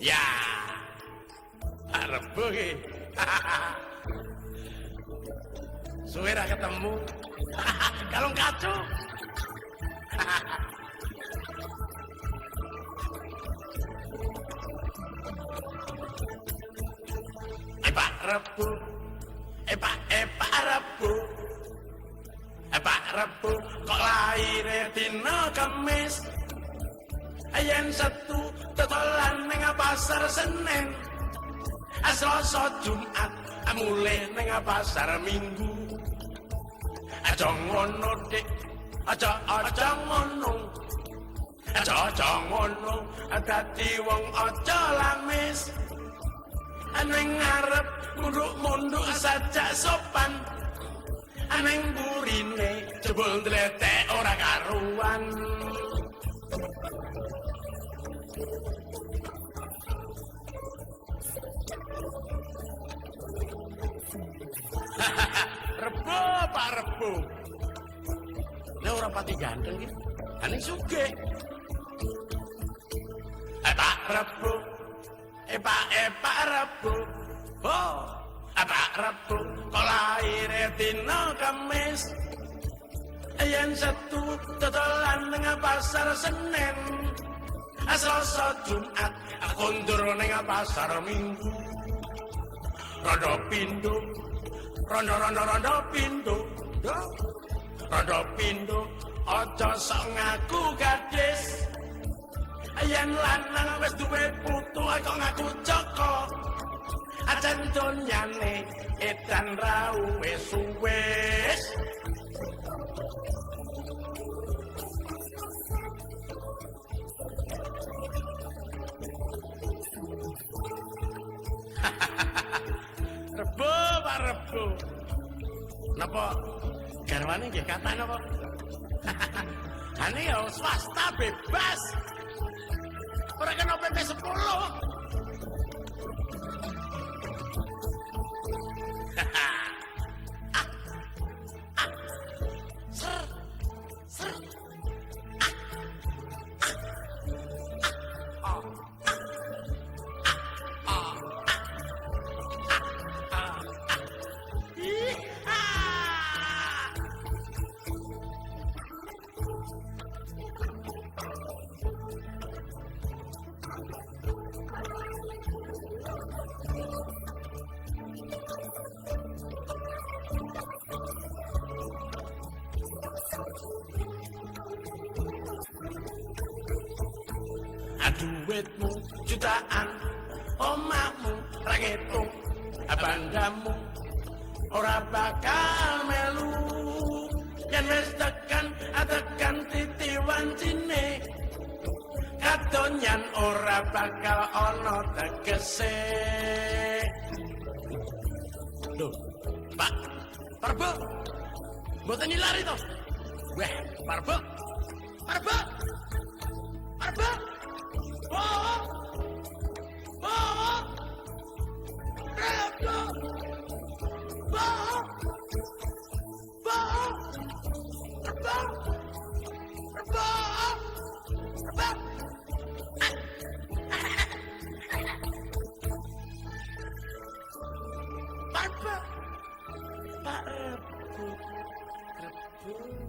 Ya. Arep ki. Suwe ra ketemu. Kalung kacu. Pak Rebu. Pak, eh Pak Rebu. Pak Rebu, kok lahir dina Kamis? Ayen setu totolan ning pasar Senin. Selasa Jumat mulai ning pasar Minggu. Aja ngono dik, aja aja ngono. Aja aja ngono, dadi wong aja lamis. Aneng ngarep munduk-munduk sajak sopan. Aneng burine jebul ndletek ora karuan. Rebo Pak Rebo. Nek ora pati ganteng iki. Aneng sugih. Eh Pak Rebo. Eh Pak eh Pak Rebo. Oh, eh Pak Rebo. Kok lahir dina Kamis. Yen setu totolan ning pasar Senin. Selasa Jumat kondur ning pasar Minggu. Rondo pindho rondo rondo rondo pindho. Rondo pindho aja sok ngaku gadis. Yen lanang wis duwe putu kok ngaku joko. Ajan donyane edan rau wis Rebo, Pak Rebo. Napa garwane nggih kata napa? Ane ya swasta bebas. Ora kena PP 10. duitmu jutaan omamu ragetmu abandamu ora bakal melu. Yang wis tekan atekan titiwan Kadonyan ora bakal ana tegese. Loh, Pak, Parbo. Mboten ilari to. Weh, Parbo. Parbo. Parbo. Oh. Oh. Ooh.